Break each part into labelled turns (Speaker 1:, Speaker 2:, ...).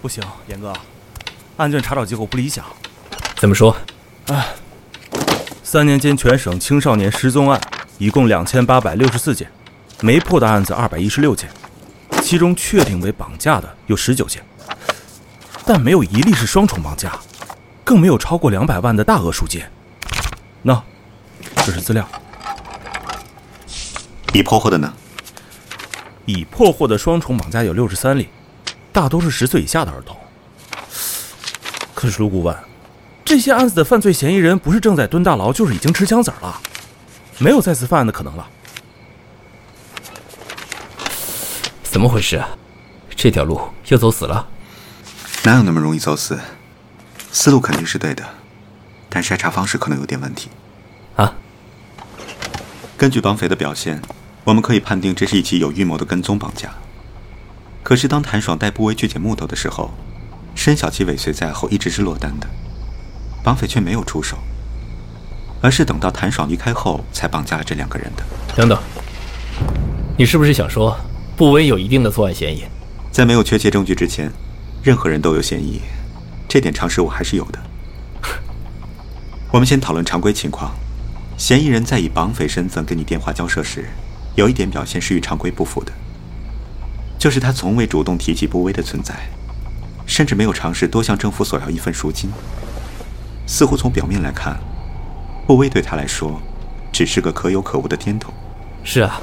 Speaker 1: 不行，严哥，案卷查找结果不理想。
Speaker 2: 怎么说？
Speaker 1: 啊，三年间全省青少年失踪案一共两千八百六十四件，没破的案子二百一十六件，其中确定为绑架的有十九件，但没有一例是双重绑架，更没有超过两百万的大额赎金。那，这是资料。
Speaker 3: 已破获的呢？
Speaker 1: 已破获的双重绑架有六十三例。大多是十岁以下的儿童。可是卢顾问，这些案子的犯罪嫌疑人不是正在蹲大牢，就是已经吃枪子了，没有再次犯案的可能了。
Speaker 2: 怎么回事啊？这条路又走死了？
Speaker 3: 哪有那么容易走死？思路肯定是对的，但筛查方式可能有点问题。
Speaker 2: 啊？
Speaker 3: 根据绑匪的表现，我们可以判定这是一起有预谋的跟踪绑架。可是，当谭爽带布威去捡木头的时候，申小琪尾随在后，一直是落单的。绑匪却没有出手，而是等到谭爽离开后，才绑架了这两个人的。
Speaker 2: 等等，你是不是想说，布威有一定的作案嫌疑？
Speaker 3: 在没有确切证据之前，任何人都有嫌疑，这点常识我还是有的。我们先讨论常规情况，嫌疑人在以绑匪身份跟你电话交涉时，有一点表现是与常规不符的。就是他从未主动提起布威的存在，甚至没有尝试多向政府索要一份赎金。似乎从表面来看，布威对他来说只是个可有可无的添头。
Speaker 2: 是啊，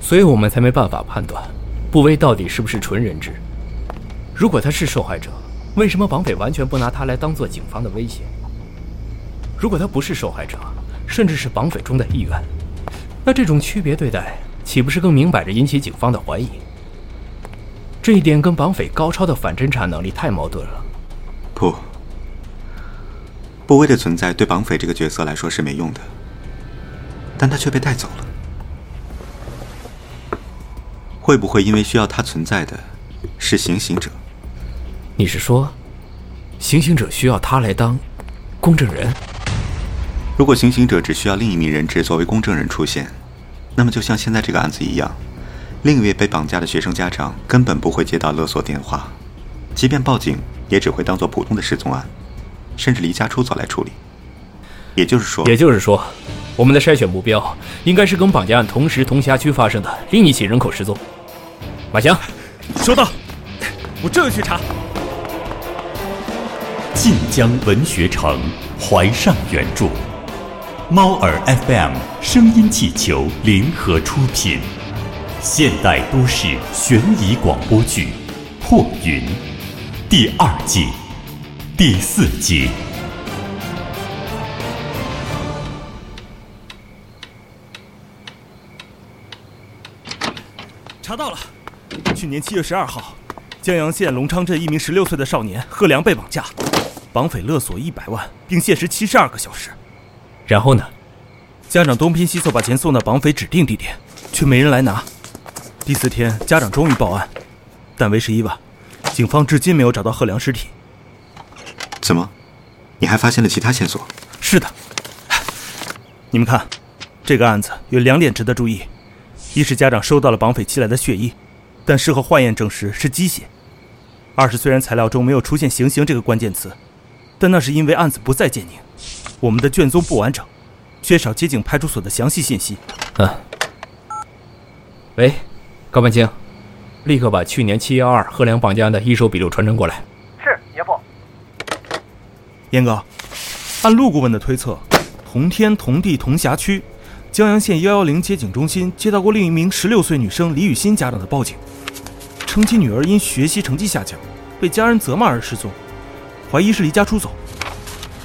Speaker 2: 所以我们才没办法判断布威到底是不是纯人质。如果他是受害者，为什么绑匪完全不拿他来当做警方的威胁？如果他不是受害者，甚至是绑匪中的一员，那这种区别对待岂不是更明摆着引起警方的怀疑？这一点跟绑匪高超的反侦查能力太矛盾了。
Speaker 3: 不，布威的存在对绑匪这个角色来说是没用的，但他却被带走了。会不会因为需要他存在的是行刑者？
Speaker 2: 你是说，行刑者需要他来当公证人？
Speaker 3: 如果行刑者只需要另一名人质作为公证人出现，那么就像现在这个案子一样。另一位被绑架的学生家长根本不会接到勒索电话，即便报警，也只会当做普通的失踪案，甚至离家出走来处理。也就是说，
Speaker 2: 也就是说，我们的筛选目标应该是跟绑架案同时同辖区发生的另一起人口失踪。马翔，
Speaker 1: 收到，我这就去查。
Speaker 4: 晋江文学城怀上原著，猫耳 FM 声音气球联合出品。现代都市悬疑广播剧《破云》第二季第四集。
Speaker 1: 查到了，去年七月十二号，江阳县隆昌镇一名十六岁的少年贺良被绑架，绑匪勒索一百万，并限时七十二个小时。
Speaker 2: 然后呢？
Speaker 1: 家长东拼西凑把钱送到绑匪指定地点，却没人来拿。第四天，家长终于报案，但为时已晚，警方至今没有找到贺良尸体。
Speaker 3: 怎么？你还发现了其他线索？
Speaker 1: 是的。你们看，这个案子有两点值得注意：一是家长收到了绑匪寄来的血衣，但事后化验证实是鸡血；二是虽然材料中没有出现“行刑”这个关键词，但那是因为案子不在建宁，我们的卷宗不完整，缺少接警派出所的详细信息。
Speaker 2: 嗯。喂。高半清，立刻把去年七幺二贺良绑架案的一手笔录传真过来。
Speaker 5: 是，严父。
Speaker 1: 严哥，按陆顾问的推测，同天同地同辖区，江阳县幺幺零接警中心接到过另一名十六岁女生李雨欣家长的报警，称其女儿因学习成绩下降，被家人责骂而失踪，怀疑是离家出走。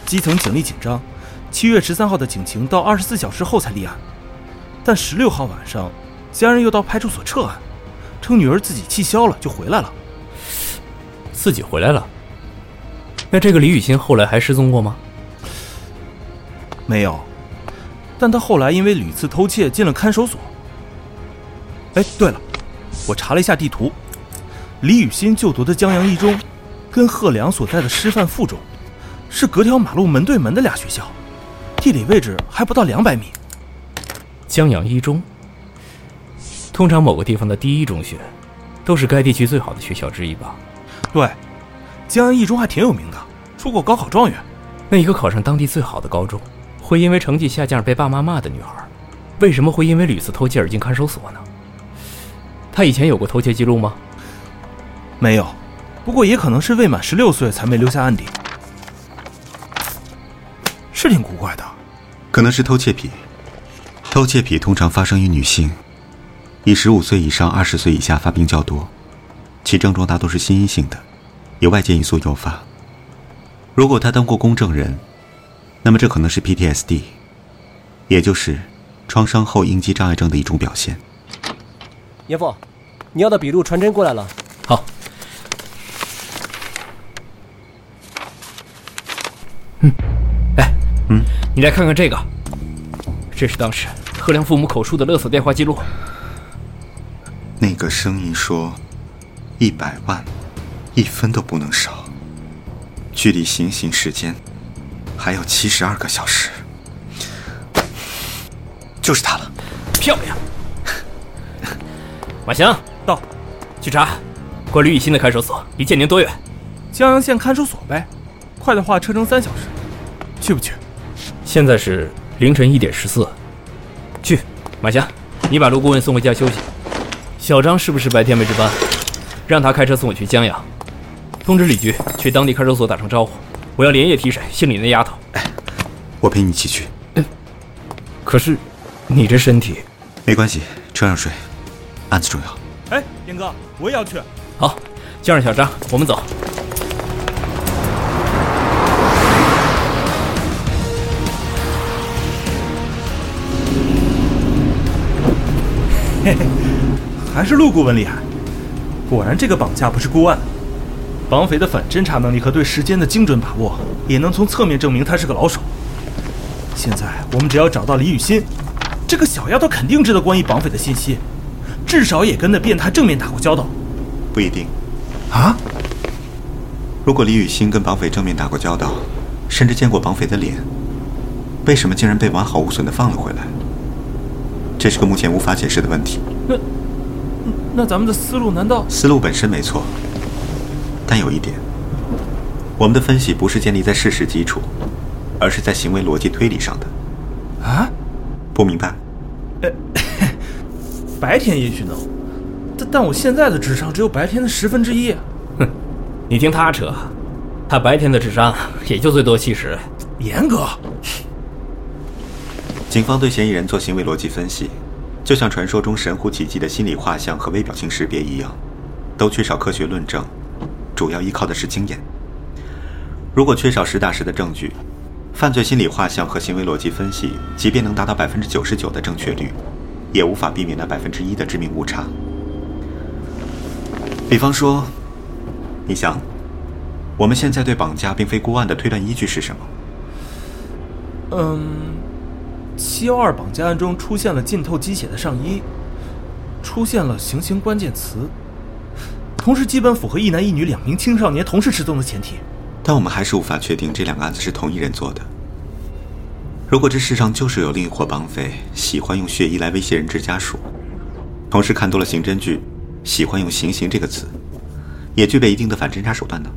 Speaker 1: 基层警力紧张，七月十三号的警情到二十四小时后才立案，但十六号晚上。家人又到派出所撤案，称女儿自己气消了就回来了。
Speaker 2: 自己回来了？那这个李雨欣后来还失踪过吗？
Speaker 1: 没有，但她后来因为屡次偷窃进了看守所。哎，对了，我查了一下地图，李雨欣就读的江阳一中，跟贺良所在的师范附中，是隔条马路门对门的俩学校，地理位置还不到两百米。
Speaker 2: 江阳一中。通常某个地方的第一中学，都是该地区最好的学校之一吧？
Speaker 1: 对，江安一中还挺有名的，出过高考状元。
Speaker 2: 那一个考上当地最好的高中，会因为成绩下降被爸妈骂的女孩，为什么会因为屡次偷窃而进看守所呢？她以前有过偷窃记录吗？
Speaker 1: 没有，不过也可能是未满十六岁才没留下案底，是挺古怪的。
Speaker 3: 可能是偷窃癖。偷窃癖通常发生于女性，以十五岁以上、二十岁以下发病较多，其症状大多是心因性的，由外界因素诱发。如果他当过公证人，那么这可能是 PTSD，也就是创伤后应激障碍症的一种表现。
Speaker 5: 严父，你要的笔录传真过来了。
Speaker 2: 好。嗯，哎，
Speaker 3: 嗯，
Speaker 2: 你来看看这个，这是当时贺良父母口述的勒索电话记录。
Speaker 3: 那个声音说：“一百万，一分都不能少。”距离行刑时间还有七十二个小时，就是他了。
Speaker 2: 漂亮，马翔
Speaker 1: 到，
Speaker 2: 去查，关吕雨欣的看守所离建宁多远？
Speaker 1: 江阳县看守所呗，快的话车程三小时，去不去？
Speaker 2: 现在是凌晨一点十四，去。马翔，你把陆顾问送回家休息。小张是不是白天没值班？让他开车送我去江阳。通知李局去当地看守所打声招呼，我要连夜提审姓李那丫头。
Speaker 3: 哎，我陪你一起去。
Speaker 2: 可是，你这身体……
Speaker 3: 没关系，车上睡，案子重要。
Speaker 1: 哎，严哥，我也要去。
Speaker 2: 好，叫上小张，我们走。
Speaker 1: 嘿嘿，还是陆顾问厉害，果然这个绑架不是孤案。绑匪的反侦查能力和对时间的精准把握，也能从侧面证明他是个老手。现在我们只要找到李雨欣，这个小丫头肯定知道关于绑匪的信息，至少也跟那变态正面打过交道。
Speaker 3: 不一定。
Speaker 1: 啊？
Speaker 3: 如果李雨欣跟绑匪正面打过交道，甚至见过绑匪的脸，为什么竟然被完好无损的放了回来？这是个目前无法解释的问题。
Speaker 1: 那……那咱们的思路难道……
Speaker 3: 思路本身没错。但有一点，我们的分析不是建立在事实基础，而是在行为逻辑推理上的。
Speaker 1: 啊？
Speaker 3: 不明白？
Speaker 1: 呃，白天也许能，但但我现在的智商只有白天的十分之一。
Speaker 2: 哼，你听他扯，他白天的智商也就最多七十。
Speaker 1: 严格。
Speaker 3: 警方对嫌疑人做行为逻辑分析，就像传说中神乎其技的心理画像和微表情识别一样，都缺少科学论证。主要依靠的是经验。如果缺少实打实的证据，犯罪心理画像和行为逻辑分析，即便能达到百分之九十九的正确率，也无法避免那百分之一的致命误差。比方说，你想，我们现在对绑架并非孤案的推断依据是什么？
Speaker 1: 嗯，七幺二绑架案中出现了浸透鸡血的上衣，出现了行刑关键词。同时，基本符合一男一女两名青少年同时失踪的前提，
Speaker 3: 但我们还是无法确定这两个案子是同一人做的。如果这世上就是有另一伙绑匪喜欢用血衣来威胁人质家属，同时看多了刑侦剧，喜欢用“行刑”这个词，也具备一定的反侦查手段呢？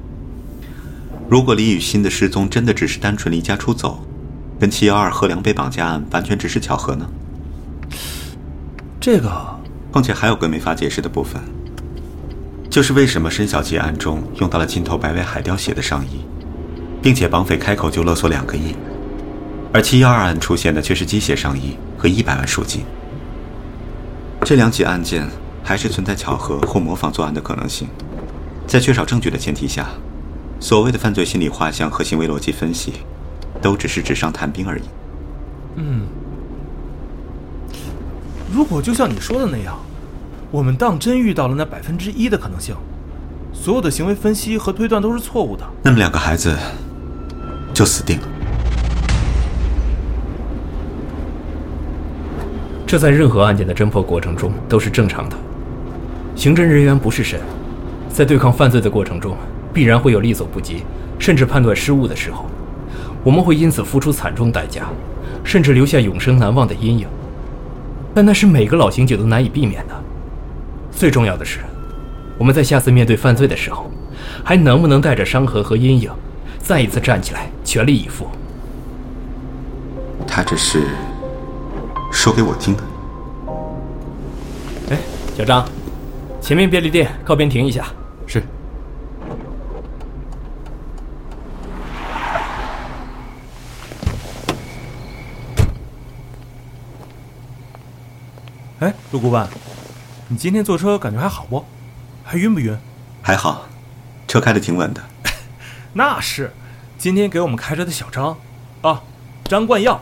Speaker 3: 如果李雨欣的失踪真的只是单纯离家出走，跟七幺二贺良被绑架案完全只是巧合呢？
Speaker 1: 这个，
Speaker 3: 况且还有个没法解释的部分。就是为什么申小杰案中用到了金头白尾海雕血的上衣，并且绑匪开口就勒索两个亿，而七幺二案出现的却是鸡血上衣和一百万赎金。这两起案件还是存在巧合或模仿作案的可能性，在缺少证据的前提下，所谓的犯罪心理画像和行为逻辑分析，都只是纸上谈兵而已。
Speaker 1: 嗯，如果就像你说的那样。我们当真遇到了那百分之一的可能性，所有的行为分析和推断都是错误的，
Speaker 3: 那么两个孩子就死定了。
Speaker 2: 这在任何案件的侦破过程中都是正常的。刑侦人员不是神，在对抗犯罪的过程中，必然会有力所不及，甚至判断失误的时候。我们会因此付出惨重代价，甚至留下永生难忘的阴影。但那是每个老刑警都难以避免的。最重要的是，我们在下次面对犯罪的时候，还能不能带着伤痕和阴影，再一次站起来，全力以赴？
Speaker 3: 他这是说给我听的。
Speaker 2: 哎，小张，前面便利店靠边停一下。
Speaker 6: 是。
Speaker 1: 哎，陆顾问，你今天坐车感觉还好不？还晕不晕？
Speaker 3: 还好，车开的挺稳的。
Speaker 1: 那是，今天给我们开车的小张，啊，张冠耀，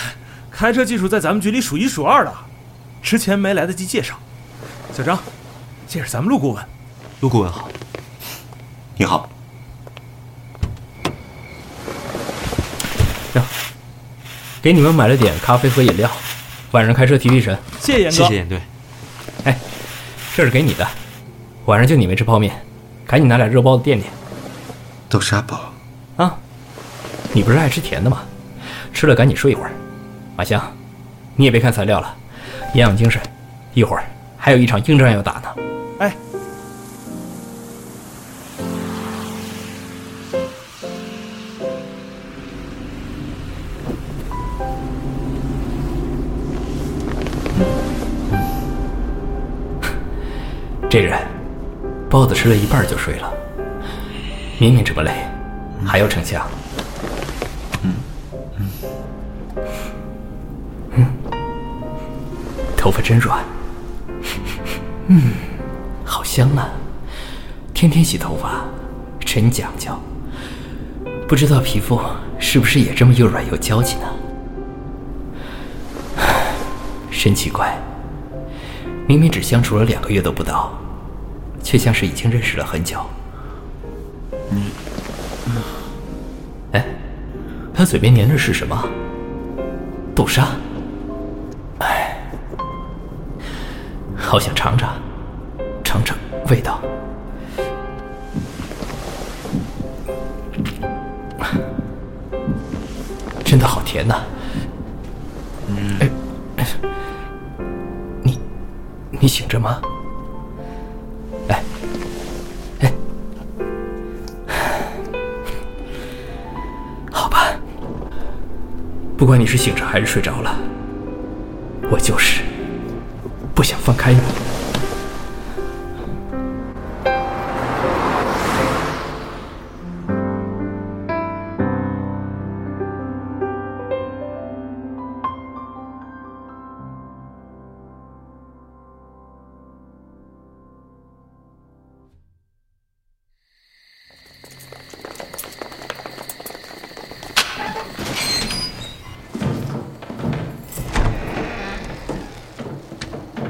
Speaker 1: 开车技术在咱们局里数一数二的。之前没来得及介绍，小张，这是咱们陆顾问。
Speaker 6: 陆顾问好。
Speaker 3: 你好。
Speaker 2: 呀，给你们买了点咖啡和饮料。晚上开车提提神，
Speaker 1: 谢谢严哥，
Speaker 6: 谢谢严队。
Speaker 2: 哎，这是给你的，晚上就你没吃泡面，赶紧拿俩热包子垫垫。
Speaker 3: 豆沙包
Speaker 2: 啊，你不是爱吃甜的吗？吃了赶紧睡一会儿。马香，你也别看材料了，养养精神，一会儿还有一场硬仗要打呢。包子吃了一半就睡了。明明这么累，还要逞强。嗯嗯嗯，头发真软。嗯，好香啊！天天洗头发，真讲究。不知道皮肤是不是也这么又软又娇气呢？真奇怪，明明只相处了两个月都不到。却像是已经认识了很久。
Speaker 3: 你，
Speaker 2: 哎，他嘴边粘着是什么？豆沙。哎，好想尝尝，尝尝味道。真的好甜呐！嗯，你，你醒着吗？不管你是醒着还是睡着了，我就是不想放开你。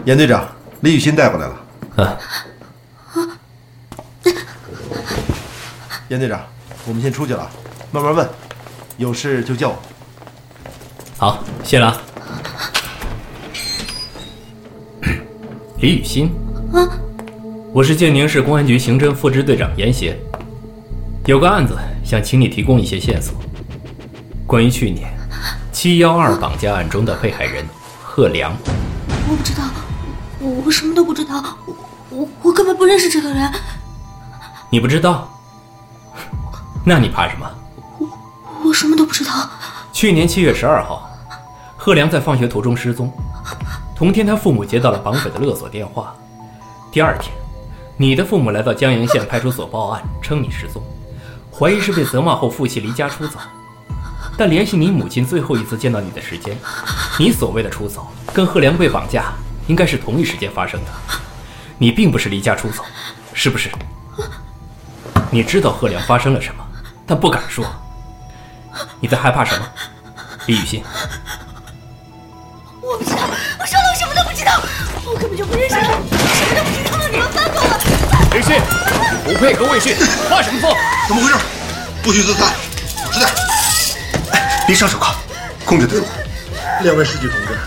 Speaker 7: 严队长，李雨欣带过来了。啊。严队长，我们先出去了，慢慢问，有事就叫我。
Speaker 2: 好，谢了。李雨欣。啊。我是建宁市公安局刑侦副支队长严协，有个案子想请你提供一些线索，关于去年七幺二绑架案中的被害人贺良。
Speaker 8: 我不知道。我什么都不知道，我我我根本不认识这个人。
Speaker 2: 你不知道？那你怕什么？
Speaker 8: 我我什么都不知道。
Speaker 2: 去年七月十二号，贺良在放学途中失踪。同天，他父母接到了绑匪的勒索电话。第二天，你的父母来到江阳县派出所报案，称你失踪，怀疑是被责骂后负气离家出走。但联系你母亲最后一次见到你的时间，你所谓的出走，跟贺良被绑架。应该是同一时间发生的，你并不是离家出走，是不是？你知道贺良发生了什么，但不敢说。你在害怕什么，李雨欣？
Speaker 8: 我不知道，我说了，我什么都不知道，我根本就不认识他，什么都不知道，你们放过我！
Speaker 2: 李雨欣，不配合魏训，发什么疯？
Speaker 7: 怎么回事？不许自残，吃点。
Speaker 3: 别上手铐，控制得住。
Speaker 7: 两位书记同志。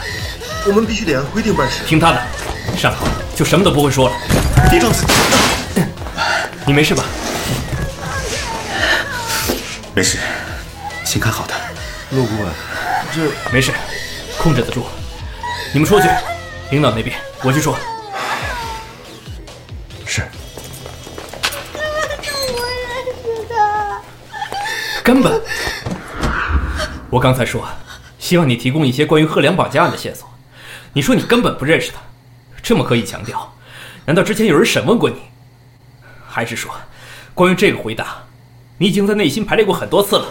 Speaker 7: 我们必须得按规定办事。
Speaker 2: 听他的，上好就什么都不会说了。
Speaker 3: 别撞自己。
Speaker 2: 你没事吧？
Speaker 3: 没事，先看好他。
Speaker 7: 陆顾问，这
Speaker 2: 没事，控制得住。你们出去，领导那边我去说。
Speaker 3: 是。
Speaker 8: 救
Speaker 2: 根本……我刚才说，希望你提供一些关于贺良绑架案的线索。你说你根本不认识他，这么刻意强调，难道之前有人审问过你？还是说，关于这个回答，你已经在内心排练过很多次了？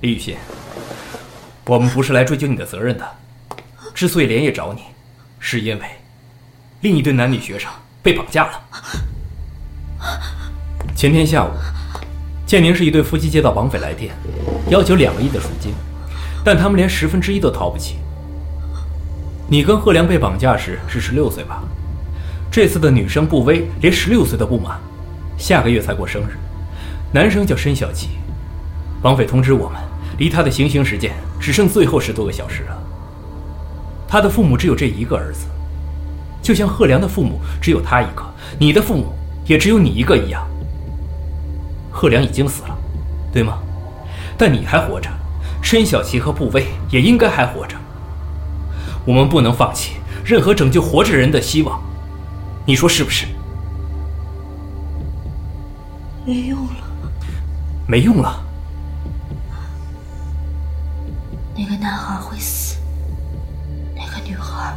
Speaker 2: 李雨欣，我们不是来追究你的责任的。之所以连夜找你，是因为另一对男女学生被绑架了。前天下午，建宁市一对夫妻接到绑匪来电，要求两个亿的赎金，但他们连十分之一都掏不起。你跟贺良被绑架时是十六岁吧？这次的女生步薇连十六岁都不满，下个月才过生日。男生叫申小琪，绑匪通知我们，离他的行刑时间只剩最后十多个小时了。他的父母只有这一个儿子，就像贺良的父母只有他一个，你的父母也只有你一个一样。贺良已经死了，对吗？但你还活着，申小琪和步薇也应该还活着。我们不能放弃任何拯救活着人的希望，你说是不是？
Speaker 8: 没用了，
Speaker 2: 没用了。
Speaker 8: 那个男孩会死。那个女孩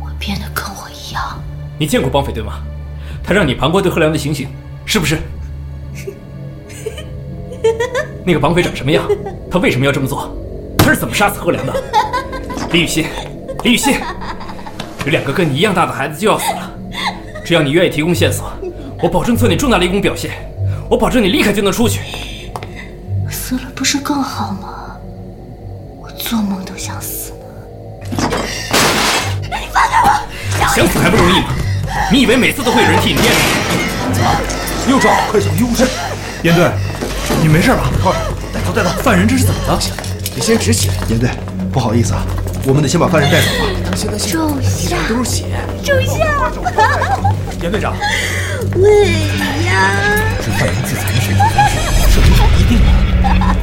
Speaker 8: 会变得跟我一样。
Speaker 2: 你见过绑匪对吗？他让你旁观对贺良的行刑，是不是？那个绑匪长什么样？他为什么要这么做？他是怎么杀死贺良的？李雨欣，李雨欣，有两个跟你一样大的孩子就要死了。只要你愿意提供线索，我保证做你重大立功表现。我保证你立刻就能出去。
Speaker 8: 死了不是更好吗？我做梦都想死。
Speaker 2: 你放开我想死还不容易吗？你以为每次都会有人替你验吗？
Speaker 7: 怎么？又找？快找医务室！
Speaker 1: 严队，你没事吧？
Speaker 7: 快，带走带走！
Speaker 1: 犯人这是怎么了？
Speaker 7: 得先止血。严队，不好意思啊，我们得先把犯人带走
Speaker 8: 吧。现在手下
Speaker 2: 都是血，
Speaker 8: 手下。
Speaker 1: 严队长，
Speaker 8: 喂呀！
Speaker 2: 这犯人自残的水平方式，是不是一定的？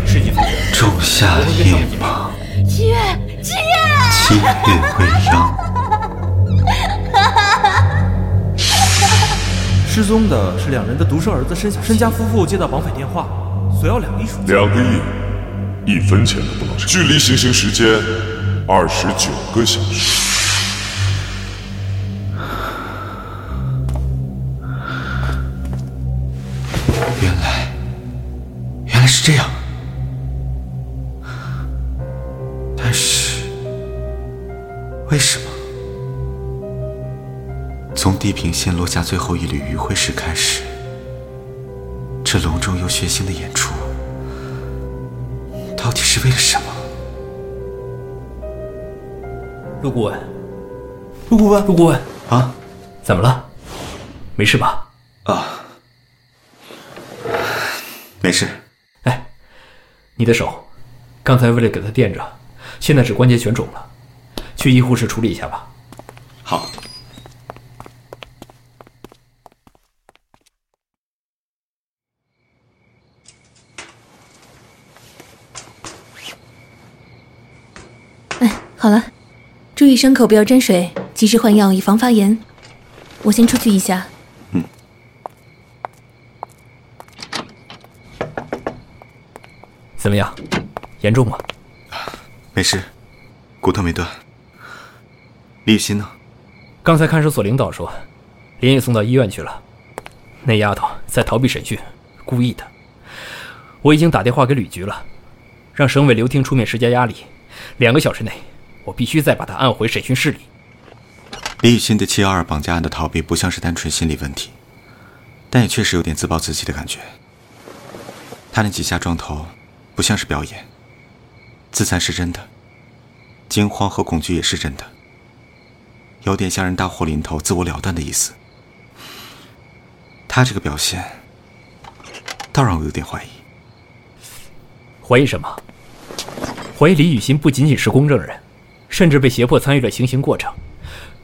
Speaker 2: 实际犯人
Speaker 3: 仲夏夜吗？
Speaker 8: 七月，七月，
Speaker 3: 七月未央。
Speaker 1: 失踪的是两人的独生儿子申小申家夫妇接到绑匪电话，索要两个亿赎金。
Speaker 6: 两个亿，一分钱都不能少。距离行刑时间二十九个小时。
Speaker 3: 原来，原来是这样。但是，为什么？从地平线落下最后一缕余晖时开始，这隆重又血腥的演出，是为了什么？
Speaker 2: 陆顾问，
Speaker 7: 陆顾问，
Speaker 2: 陆顾问，
Speaker 3: 啊？
Speaker 2: 怎么了？没事吧？
Speaker 3: 啊，没事。
Speaker 2: 哎，你的手，刚才为了给他垫着，现在指关节全肿了，去医护室处理一下吧。
Speaker 3: 好。
Speaker 9: 好了，注意伤口不要沾水，及时换药以防发炎。我先出去一下。
Speaker 3: 嗯。
Speaker 2: 怎么样？严重吗？
Speaker 3: 没事，骨头没断。李雨欣呢？
Speaker 2: 刚才看守所领导说，连夜送到医院去了。那丫头在逃避审讯，故意的。我已经打电话给旅局了，让省委刘厅出面施加压力，两个小时内。我必须再把他按回审讯室里。
Speaker 3: 李雨欣对七幺二绑架案的逃避不像是单纯心理问题，但也确实有点自暴自弃的感觉。他那几下撞头，不像是表演。自残是真的，惊慌和恐惧也是真的，有点像人大祸临头、自我了断的意思。他这个表现，倒让我有点怀疑。
Speaker 2: 怀疑什么？怀疑李雨欣不仅仅是公证人。甚至被胁迫参与了行刑过程，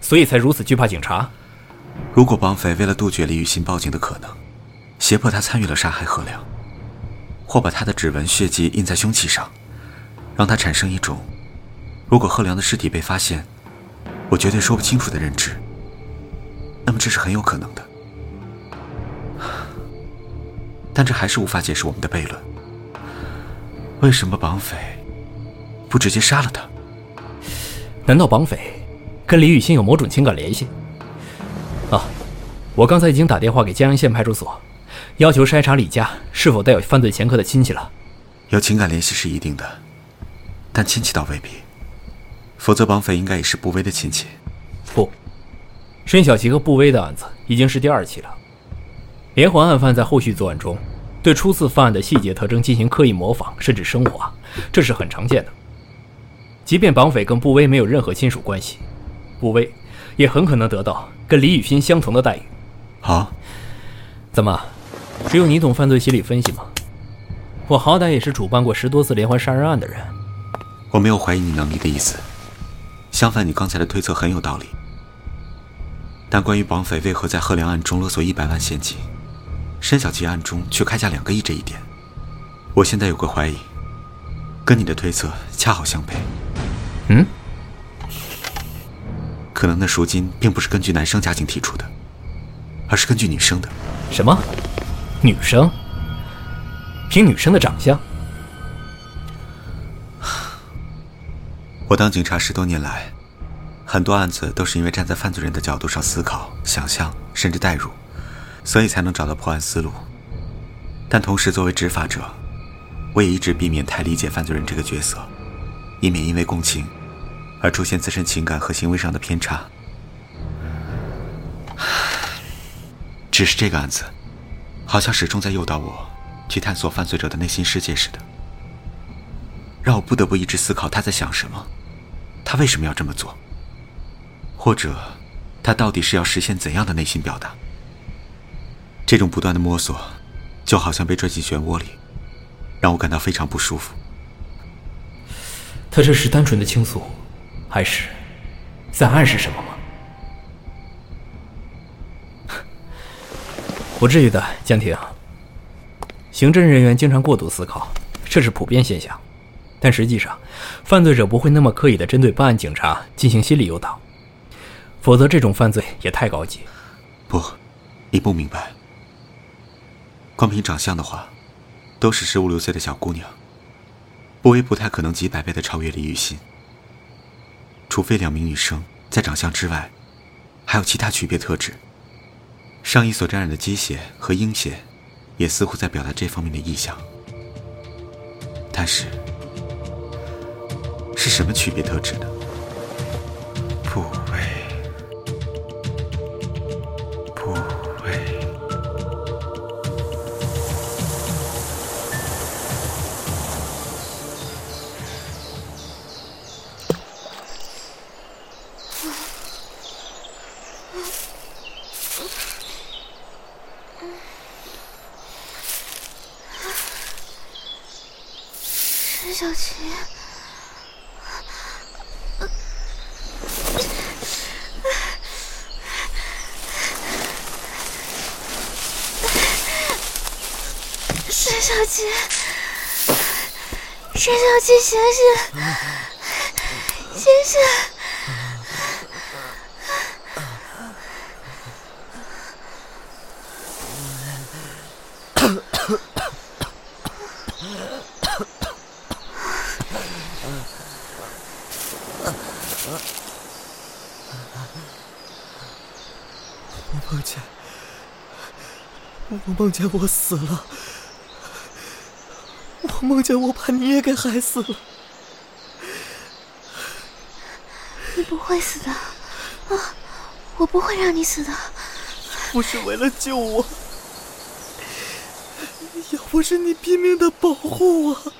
Speaker 2: 所以才如此惧怕警察。
Speaker 3: 如果绑匪为了杜绝李雨欣报警的可能，胁迫他参与了杀害贺良，或把他的指纹、血迹印在凶器上，让他产生一种如果贺良的尸体被发现，我绝对说不清楚的认知，那么这是很有可能的。但这还是无法解释我们的悖论。为什么绑匪不直接杀了他？
Speaker 2: 难道绑匪跟李雨欣有某种情感联系？啊，我刚才已经打电话给江阳县派出所，要求筛查李家是否带有犯罪前科的亲戚了。
Speaker 3: 有情感联系是一定的，但亲戚倒未必。否则绑匪应该也是布威的亲戚。
Speaker 2: 不，申小琪和布威的案子已经是第二起了。连环案犯在后续作案中，对初次犯案的细节特征进行刻意模仿，甚至升华，这是很常见的。即便绑匪跟步威没有任何亲属关系，步威也很可能得到跟李雨欣相同的待遇。
Speaker 3: 好，
Speaker 2: 怎么，只有你懂犯罪心理分析吗？我好歹也是主办过十多次连环杀人案的人。
Speaker 3: 我没有怀疑你能力的意思，相反，你刚才的推测很有道理。但关于绑匪为何在贺良案中勒索一百万现金？申小琪案中却开价两个亿这一点，我现在有个怀疑，跟你的推测恰好相悖。
Speaker 2: 嗯？
Speaker 3: 可能那赎金并不是根据男生家境提出的，而是根据女生的。
Speaker 2: 什么？女生？凭女生的长相？
Speaker 3: 我当警察十多年来，很多案子都是因为站在犯罪人的角度上思考、想象，甚至代入。所以才能找到破案思路，但同时作为执法者，我也一直避免太理解犯罪人这个角色，以免因为共情而出现自身情感和行为上的偏差。只是这个案子，好像始终在诱导我去探索犯罪者的内心世界似的，让我不得不一直思考他在想什么，他为什么要这么做，或者他到底是要实现怎样的内心表达。这种不断的摸索，就好像被拽进漩涡里，让我感到非常不舒服。
Speaker 2: 他这是单纯的倾诉，还是在暗示什么吗？不至于的，江婷。刑侦人员经常过度思考，这是普遍现象。但实际上，犯罪者不会那么刻意的针对办案警察进行心理诱导，否则这种犯罪也太高级。
Speaker 3: 不，你不明白。光凭长相的话，都是十五六岁的小姑娘。不威不太可能几百倍的超越李雨欣，除非两名女生在长相之外，还有其他区别特质。上衣所沾染的鸡血和鹰血，也似乎在表达这方面的意向。但是，是什么区别特质呢？不。
Speaker 8: 沈小琪，沈小琪，沈小琪，醒醒，醒醒！
Speaker 10: 我梦见我死了，我梦见我把你也给害死了。
Speaker 8: 你不会死的，啊，我不会让你死的。
Speaker 10: 不是为了救我，要不是你拼命的保护我。
Speaker 8: 走，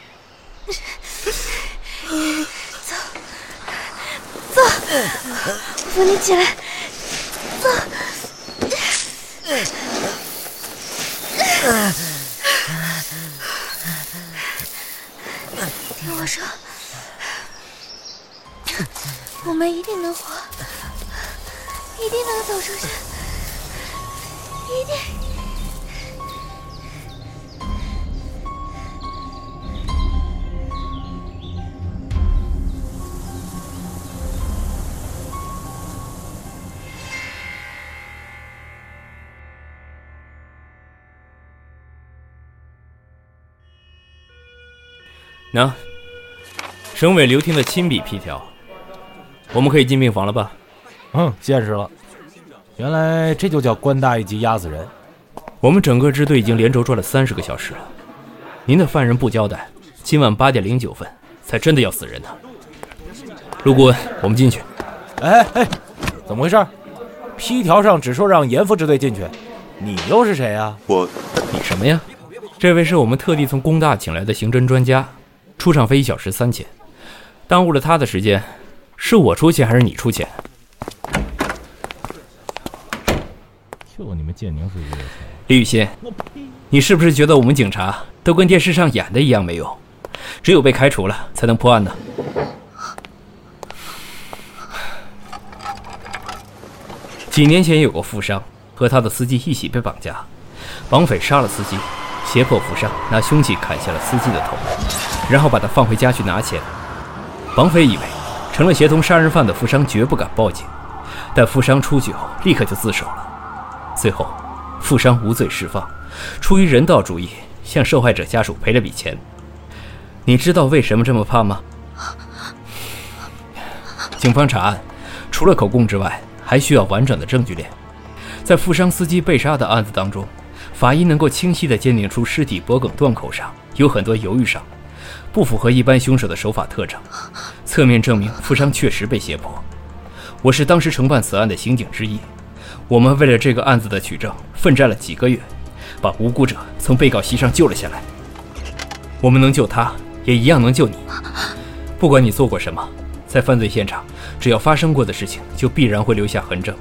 Speaker 8: 走，我扶你起来，走。听我说，我们一定能活，一定能走出去，一定。
Speaker 2: 省委刘厅的亲笔批条，我们可以进病房了吧？
Speaker 11: 嗯，见识了。原来这就叫官大一级压死人。
Speaker 2: 我们整个支队已经连轴转了三十个小时了，您的犯人不交代，今晚八点零九分才真的要死人呢。陆顾问，我们进去。
Speaker 11: 哎哎，怎么回事？批条上只说让严副支队进去，你又是谁呀？
Speaker 3: 我，
Speaker 2: 你什么呀？这位是我们特地从工大请来的刑侦专家，出场费一小时三千，耽误了他的时间，是我出钱还是你出钱？
Speaker 11: 就你们建宁是一个钱。
Speaker 2: 李雨欣，你是不是觉得我们警察都跟电视上演的一样没用？只有被开除了才能破案呢？几年前有个富商和他的司机一起被绑架，绑匪杀了司机，胁迫富商拿凶器砍下了司机的头，然后把他放回家去拿钱。绑匪以为成了协同杀人犯的富商绝不敢报警，但富商出去后立刻就自首了。最后，富商无罪释放，出于人道主义向受害者家属赔了笔钱。你知道为什么这么怕吗？警方查案，除了口供之外。还需要完整的证据链。在富商司机被杀的案子当中，法医能够清晰地鉴定出尸体脖颈断口上有很多犹豫伤，不符合一般凶手的手法特征。侧面证明富商确实被胁迫。我是当时承办此案的刑警之一，我们为了这个案子的取证，奋战了几个月，把无辜者从被告席上救了下来。我们能救他，也一样能救你。不管你做过什么。在犯罪现场，只要发生过的事情，就必然会留下痕证。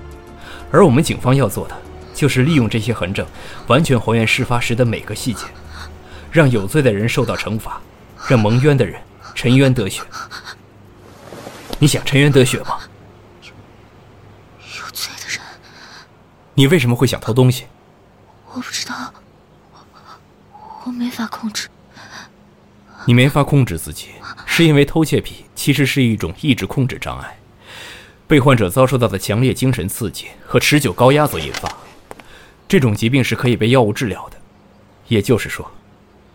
Speaker 2: 而我们警方要做的，就是利用这些痕证，完全还原事发时的每个细节，让有罪的人受到惩罚，让蒙冤的人沉冤得雪。你想沉冤得雪吗？
Speaker 8: 有有罪的人，
Speaker 2: 你为什么会想偷东西？
Speaker 8: 我不知道，我没法控制。
Speaker 2: 你没法控制自己，是因为偷窃癖其实是一种意志控制障碍，被患者遭受到的强烈精神刺激和持久高压所引发。这种疾病是可以被药物治疗的，也就是说，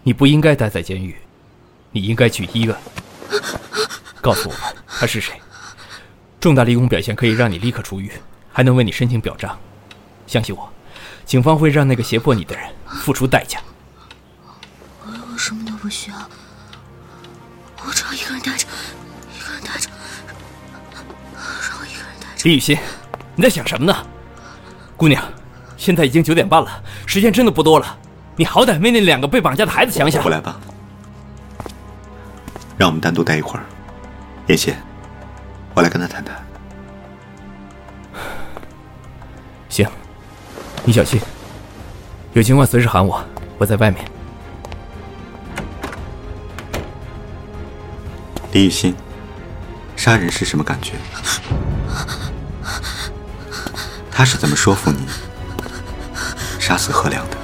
Speaker 2: 你不应该待在监狱，你应该去医院。告诉我们他是谁？重大立功表现可以让你立刻出狱，还能为你申请表彰。相信我，警方会让那个胁迫你的人付出代价。
Speaker 8: 我我什么都不需要。我只要一个人待着，一个人待着，让我一个人待着。
Speaker 2: 李雨欣，你在想什么呢？姑娘，现在已经九点半了，时间真的不多了，你好歹为那两个被绑架的孩子想想。
Speaker 3: 过来吧，让我们单独待一会儿。叶谢，我来跟他谈谈。
Speaker 2: 行，你小心，有情况随时喊我，我在外面。
Speaker 3: 李雨欣，杀人是什么感觉？他是怎么说服你杀死何良的？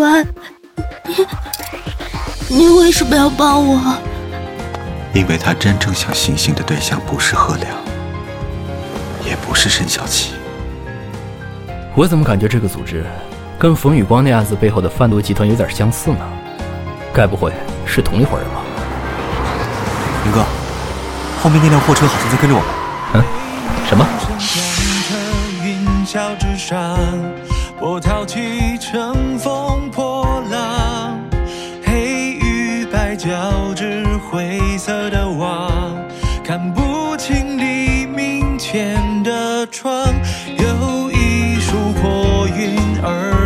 Speaker 8: 警官，你你为什么要帮我？
Speaker 3: 因为他真正想行刑的对象不是贺良，也不是沈小琪。
Speaker 2: 我怎么感觉这个组织跟冯宇光那案子背后的贩毒集团有点相似呢？该不会是同一伙人吧？
Speaker 1: 明哥，后面那辆货车好像在跟着我们。
Speaker 2: 嗯？什么？
Speaker 12: 有一束破云而